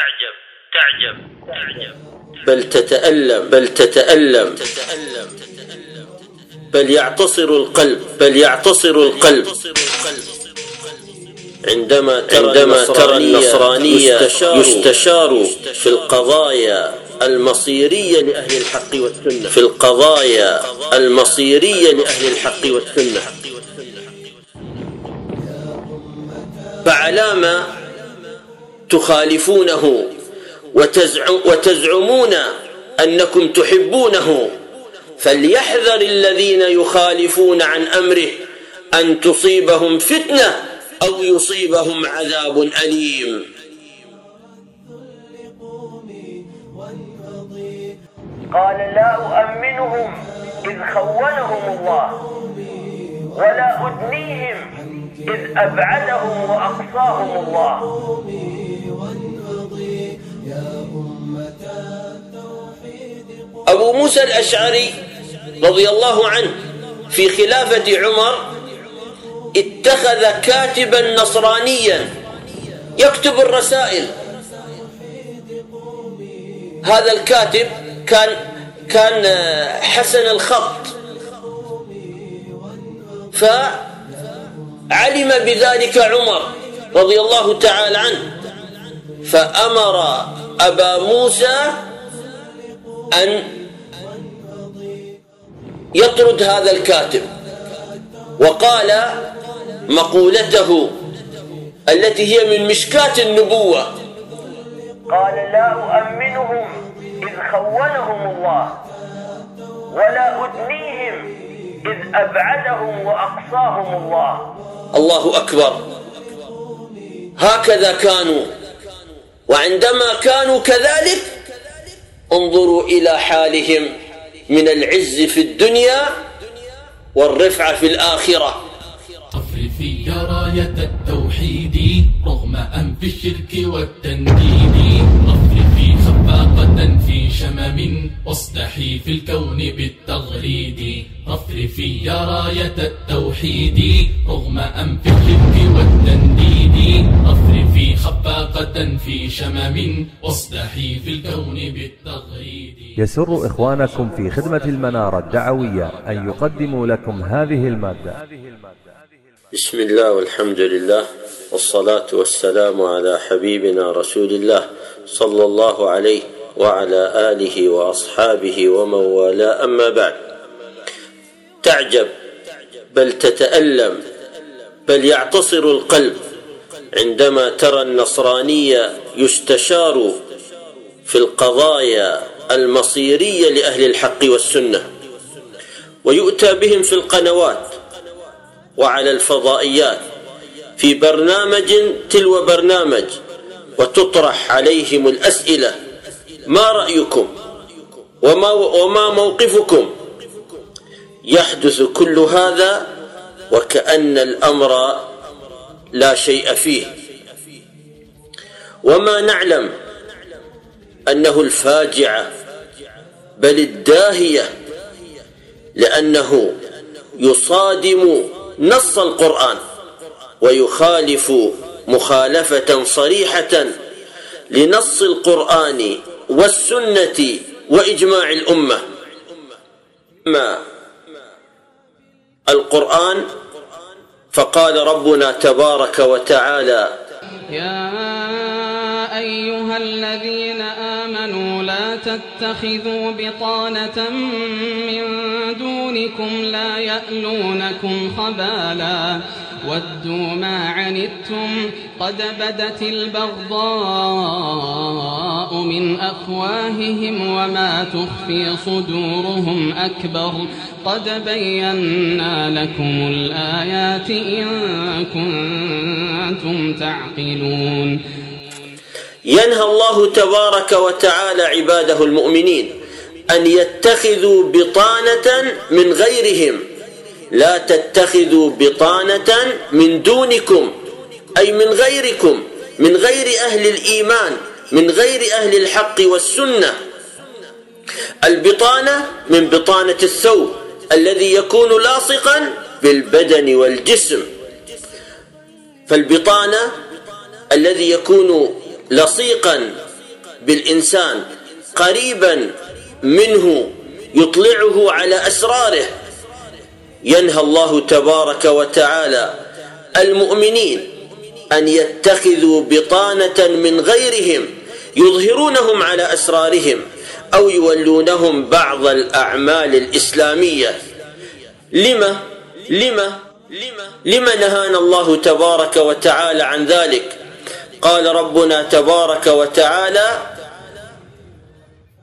تعجب تعجب تعجب. بل تتألم بل تتألم. بل يعتصر القلب بل يعتصر القلب. عندما ترى عندما ترى النصرانية يستشار, يستشار في القضايا المصيرية لأهل الحق والسنة. في القضايا المصيرية لأهل الحق والسنة. فعلام تخالفونه وتزعمون أنكم تحبونه. فليحذر الذين يخالفون عن أمره أن تصيبهم فتنة أو يصيبهم عذاب أليم. قال لا أؤمنهم إذ خونهم الله ولا أدنيهم إذ أبعدهم وأقصاهم الله. أبو موسى الأشعري رضي الله عنه في خلافة عمر اتخذ كاتبا نصرانيا يكتب الرسائل. هذا الكاتب كان كان حسن الخط. فعلم بذلك عمر رضي الله تعالى عنه. فأمر أبا موسى أن يطرد هذا الكاتب وقال مقولته التي هي من مشكاة النبوة. قال لا أؤمنهم إذ خونهم الله ولا أدنيهم إذ أبعدهم وأقصاهم الله. الله أكبر. هكذا كانوا وعندما كانوا كذلك انظروا إلى حالهم. من العز في الدنيا والرفعة في الآخرة. أفرفي راية التوحيد رغم أنف الشرك والتنديد. خفاقة في شمم واصدحي في الكون بالتغريد أفرفي راية التوحيد رغم أنف الشرك والتنديد. أفرفي خفاقة في شمم واصدحي في الكون بالتغريد يسر إخوانكم في خدمة المنارة الدعوية أن يقدموا لكم هذه المادة. بسم الله والحمد لله والصلاة والسلام على حبيبنا رسول الله صلى الله عليه وعلى آله وأصحابه ومن والاه. أما بعد تعجب بل تتألم بل يعتصر القلب عندما ترى النصرانية يستشار في القضايا المصيرية لأهل الحق والسنة ويؤتى بهم في القنوات وعلى الفضائيات في برنامج تلو برنامج وتطرح عليهم الأسئلة ما رأيكم؟ وما, وما موقفكم؟ يحدث كل هذا وكأن الأمر لا شيء فيه. وما نعلم أنه الفاجعة بل الداهية لأنه يصادم نص القرآن ويخالف مخالفة صريحة لنص القرآن والسنة وإجماع الأمة. ما القرآن؟ فقال ربنا تبارك وتعالى يا أيها الذين آمنوا لا تتخذوا بطانة من دونكم لا يألونكم خبالا. ودوا ما عنتم قد بدت البغضاء من أفواههم وما تخفي صدورهم أكبر قد بينا لكم الآيات إن كنتم تعقلون. ينهى الله تبارك وتعالى عباده المؤمنين أن يتخذوا بطانة من غيرهم لا تتخذوا بطانة من دونكم أي من غيركم من غير أهل الإيمان من غير أهل الحق والسنة. البطانة من بطانة الثوب الذي يكون لاصقا بالبدن والجسم. فالبطانة الذي يكون لصيقا بالإنسان قريبا منه يطلعه على أسراره. ينهى الله تبارك وتعالى المؤمنين أن يتخذوا بطانة من غيرهم يظهرونهم على أسرارهم أو يولونهم بعض الأعمال الإسلامية. لما؟ لما؟ لما نهانا الله تبارك وتعالى عن ذلك؟ قال ربنا تبارك وتعالى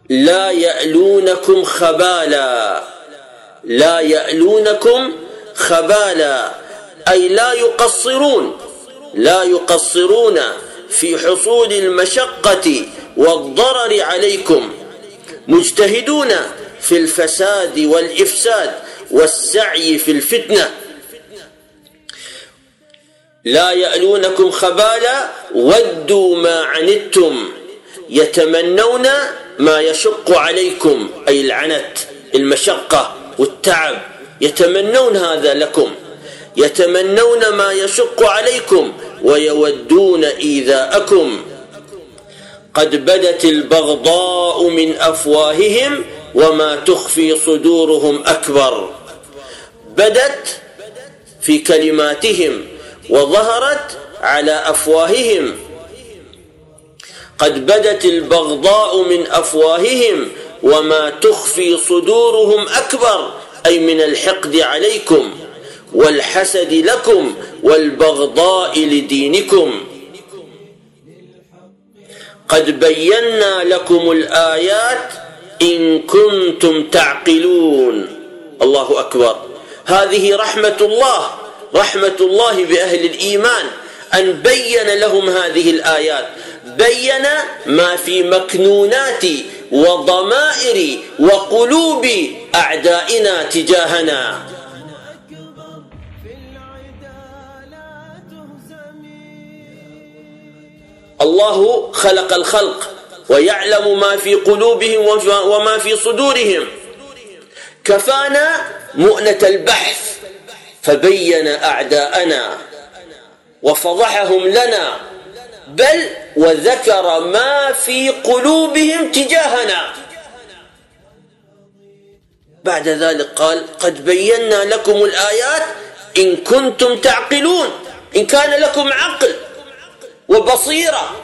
لا يألونكم خبالا لا يألونكم خبالا أي لا يقصرون لا يقصرون في حصول المشقة والضرر عليكم. مجتهدون في الفساد والإفساد والسعي في الفتنة. لا يألونكم خبالا ودوا ما عنتم يتمنون ما يشق عليكم أي العنت المشقة. والتعب. يتمنون هذا لكم. يتمنون ما يشق عليكم. ويودون إيذاءكم. قد بدت البغضاء من أفواههم وما تخفي صدورهم أكبر. بدت في كلماتهم وظهرت على أفواههم. قد بدت البغضاء من أفواههم وما تخفي صدورهم أكبر أي من الحقد عليكم والحسد لكم والبغضاء لدينكم. قد بينا لكم الآيات إن كنتم تعقلون. الله أكبر. هذه رحمة الله رحمة الله بأهل الإيمان أن بين لهم هذه الآيات. بين ما في مكنونات وضمائر وقلوب أعدائنا تجاهنا. الله خلق الخلق ويعلم ما في قلوبهم وما في صدورهم. كفانا مؤنة البحث فبين أعداءنا وفضحهم لنا بل وذكر ما في قلوبهم تجاهنا. بعد ذلك قال قد بينا لكم الآيات إن كنتم تعقلون إن كان لكم عقل وبصيرة.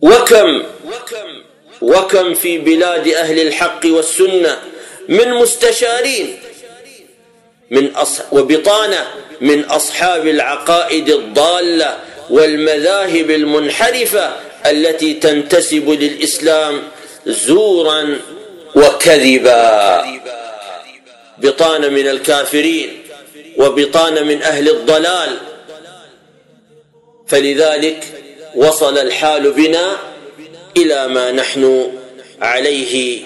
وكم وكم في بلاد أهل الحق والسنة من مستشارين من أص... وبطانة من أصحاب العقائد الضالة والمذاهب المنحرفة التي تنتسب للإسلام زورا وكذبا. بطانة من الكافرين وبطانة من أهل الضلال. فلذلك وصل الحال بنا إلى ما نحن عليه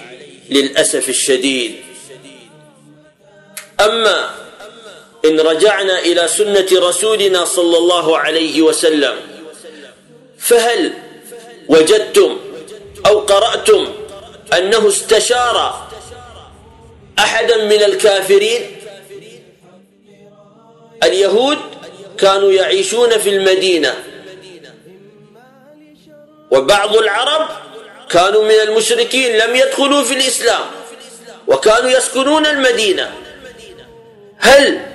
للأسف الشديد. أما إن رجعنا إلى سنة رسولنا صلى الله عليه وسلم. فهل وجدتم أو قرأتم أنه استشار أحدا من الكافرين؟ اليهود كانوا يعيشون في المدينة وبعض العرب كانوا من المشركين لم يدخلوا في الإسلام وكانوا يسكنون المدينة. هل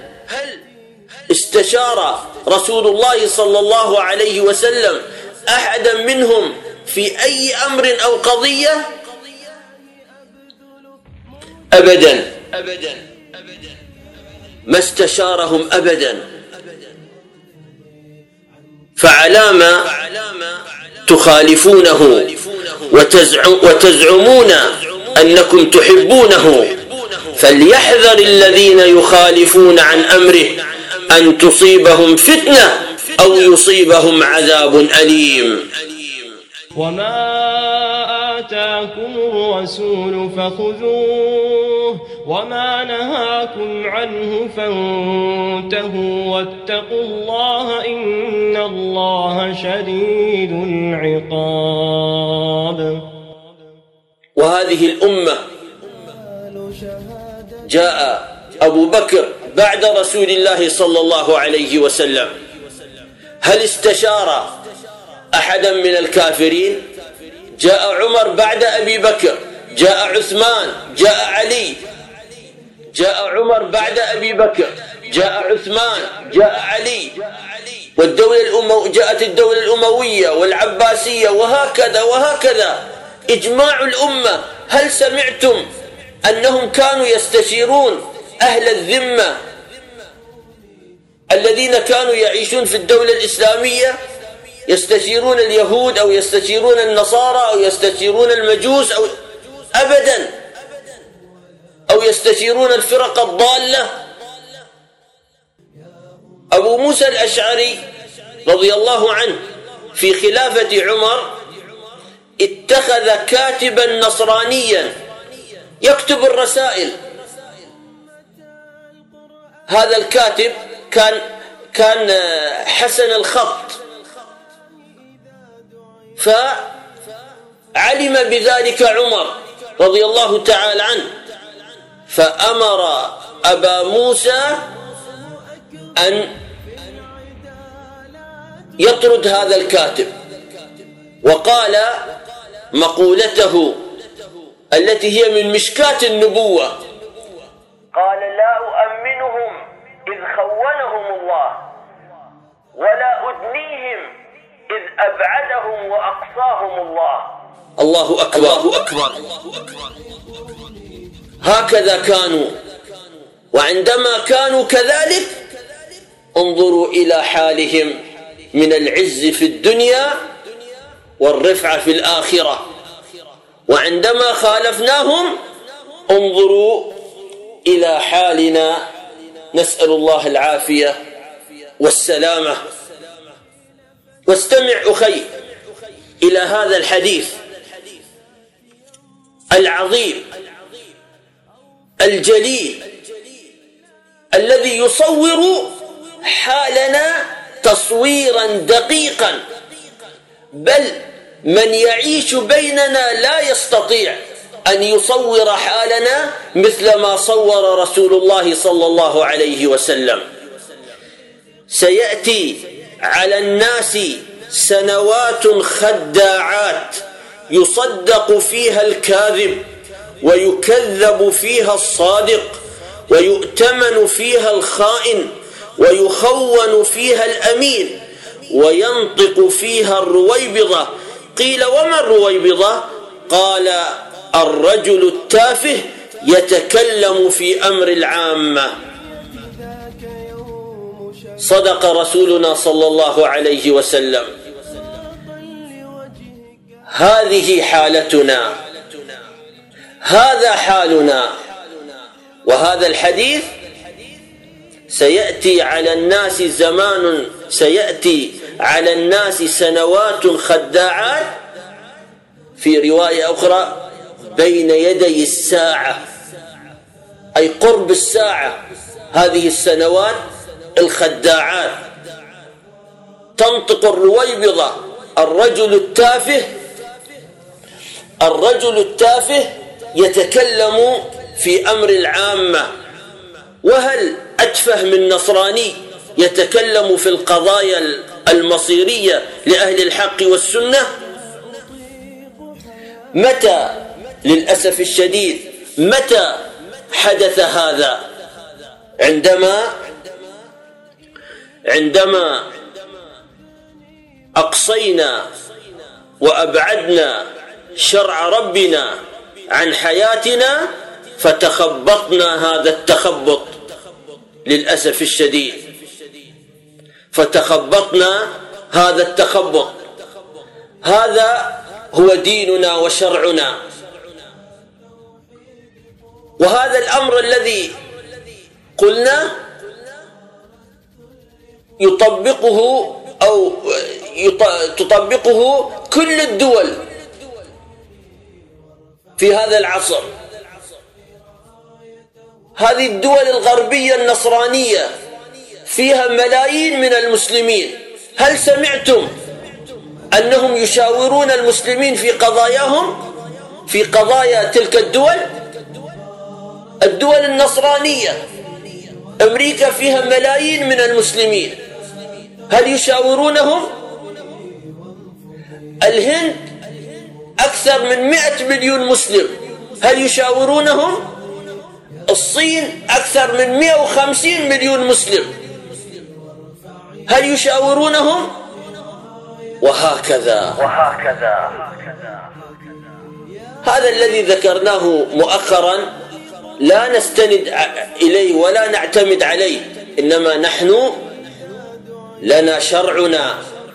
استشار رسول الله صلى الله عليه وسلم أحدا منهم في أي أمر أو قضية؟ أبدا. أبدا. ما استشارهم أبدا. فعلام تخالفونه وتزعمون أنكم تحبونه. فليحذر الذين يخالفون عن أمره أن تصيبهم فتنة أو يصيبهم عذاب أليم. وما آتاكم الرسول فخذوه وما نهاكم عنه فانتهوا واتقوا الله إن الله شديد العقاب. وهذه الأمة جاء أبو بكر بعد رسول الله صلى الله عليه وسلم. هل استشار أحدا من الكافرين؟ جاء عمر بعد أبي بكر جاء عثمان جاء علي جاء عمر بعد أبي بكر جاء عثمان جاء علي. والدولة الأمو جاءت الدولة الأموية والعباسية وهكذا وهكذا. إجماع الأمة هل سمعتم أنهم كانوا يستشيرون أهل الذمة الذين كانوا يعيشون في الدولة الإسلامية يستشيرون اليهود أو يستشيرون النصارى أو يستشيرون المجوس أو أبدا أو يستشيرون الفرق الضالة. أبو موسى الأشعري رضي الله عنه في خلافة عمر اتخذ كاتبا نصرانيا يكتب الرسائل. هذا الكاتب كان كان حسن الخط. فعلم بذلك عمر رضي الله تعالى عنه. فأمر أبا موسى أن يطرد هذا الكاتب. وقال مقولته التي هي من مشكاة النبوة. قال لا أؤمنهم إذ خونهم الله ولا أدنيهم إذ أبعدهم وأقصاهم الله. الله أكبر. الله أكبر. هكذا كانوا. وعندما كانوا كذلك انظروا إلى حالهم من العز في الدنيا والرفعة في الآخرة. وعندما خالفناهم انظروا إلى حالنا. نسأل الله العافية والسلامة. واستمع أخي إلى هذا الحديث العظيم الجليل الذي يصور حالنا تصويرا دقيقا. بل من يعيش بيننا لا يستطيع أن يصور حالنا مثل ما صور رسول الله صلى الله عليه وسلم. سيأتي على الناس سنوات خداعات يصدق فيها الكاذب ويكذب فيها الصادق ويؤتمن فيها الخائن ويخون فيها الأمين وينطق فيها الرويبضة قيل وما الرويبضة قال الرجل التافه يتكلم في أمر العامة. صدق رسولنا صلى الله عليه وسلم. هذه حالتنا. هذا حالنا. وهذا الحديث سيأتي على الناس زمان سيأتي على الناس سنوات خداعات في رواية أخرى بين يدي الساعة أي قرب الساعة هذه السنوات الخداعات. تنطق الرويبضة الرجل التافه الرجل التافه يتكلم في أمر العامة. وهل أتفه من نصراني يتكلم في القضايا المصيرية لأهل الحق والسنة؟ متى للأسف الشديد متى حدث هذا؟ عندما عندما أقصينا وأبعدنا شرع ربنا عن حياتنا فتخبطنا هذا التخبط للأسف الشديد. فتخبطنا هذا التخبط. هذا هو ديننا وشرعنا. وهذا الأمر الذي قلنا يطبقه أو تطبقه كل الدول في هذا العصر. هذه الدول الغربية النصرانية فيها ملايين من المسلمين. هل سمعتم أنهم يشاورون المسلمين في قضاياهم؟ في قضايا تلك الدول؟ الدول النصرانية. أمريكا فيها ملايين من المسلمين. هل يشاورونهم؟ الهند أكثر من مئة مليون مسلم. هل يشاورونهم؟ الصين أكثر من 150 مليون مسلم. هل يشاورونهم؟ وهكذا. وهكذا. هذا الذي ذكرناه مؤخرا لا نستند إليه ولا نعتمد عليه. إنما نحن لنا شرعنا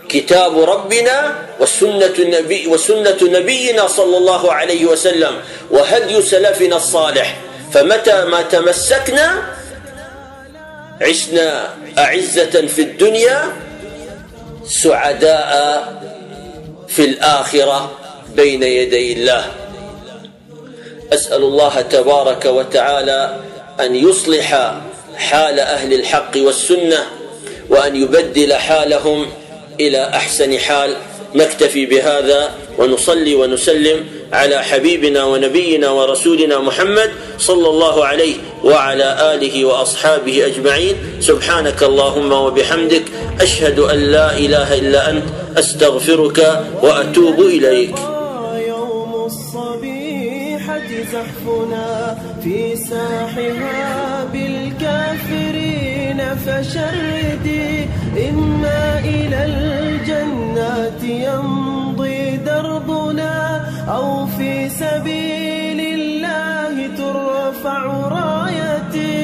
كتاب ربنا وسنة, النبي وسنة نبينا صلى الله عليه وسلم وهدي سلفنا الصالح. فمتى ما تمسكنا عشنا أعزة في الدنيا سعداء في الآخرة بين يدي الله. أسأل الله تبارك وتعالى أن يصلح حال أهل الحق والسنة وأن يبدل حالهم إلى أحسن حال. نكتفي بهذا ونصلي ونسلم. على حبيبنا ونبينا ورسولنا محمد صلى الله عليه وعلى آله وأصحابه أجمعين. سبحانك اللهم وبحمدك أشهد أن لا إله إلا أنت أستغفرك وأتوب إليك. يوم الصبيحة زحفنا في ساحها بالكافرين فشردي إما إلى الجنات دربنا أو في سبيل الله ترفع رايتي.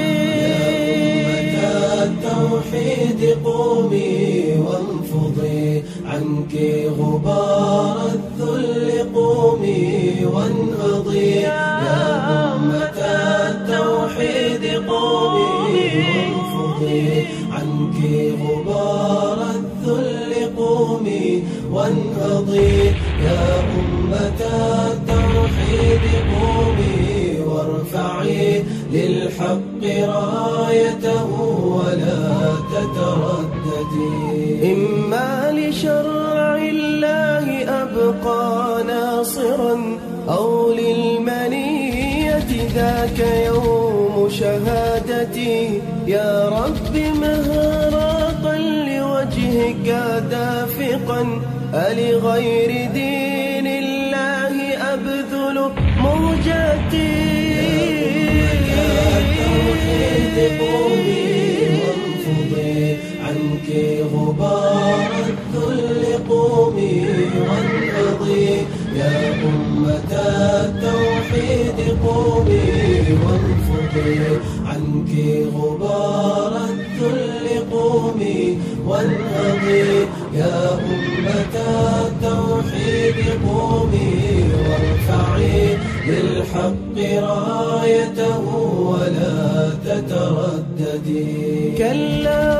التوحيد قومي وانفضي عنك غبار الذل. شهادتي يا رب مهراقا لوجهك دافقا ألغير دين الله أبذل موجتي قومي وانفضي عنك غبار الذل قومي وانهضي يا أمة التوحيد قومي وانفضي عنك غبار الذل قومي وانهضي يا أمة التوحيد قومي وارفعي للحق رايته ولا تترددي. كلا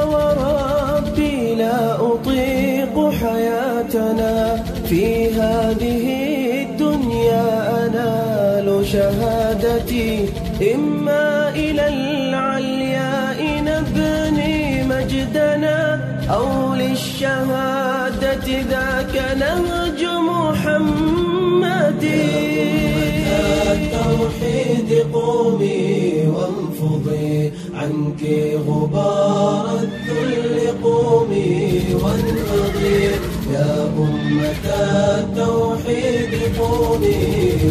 أو للشهادة ذاك نهج محمد. التوحيد قومي وانفضي عنك غبار الذل قومي وانهضي يا أمة التوحيد قومي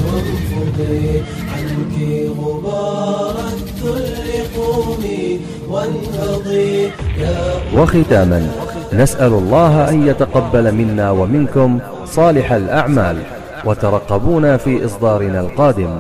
وانفضي عنك غبار الذل قومي وانهضي يا وختاما. نسأل الله أن يتقبل منا ومنكم صالح الأعمال وترقبونا في إصدارنا القادم.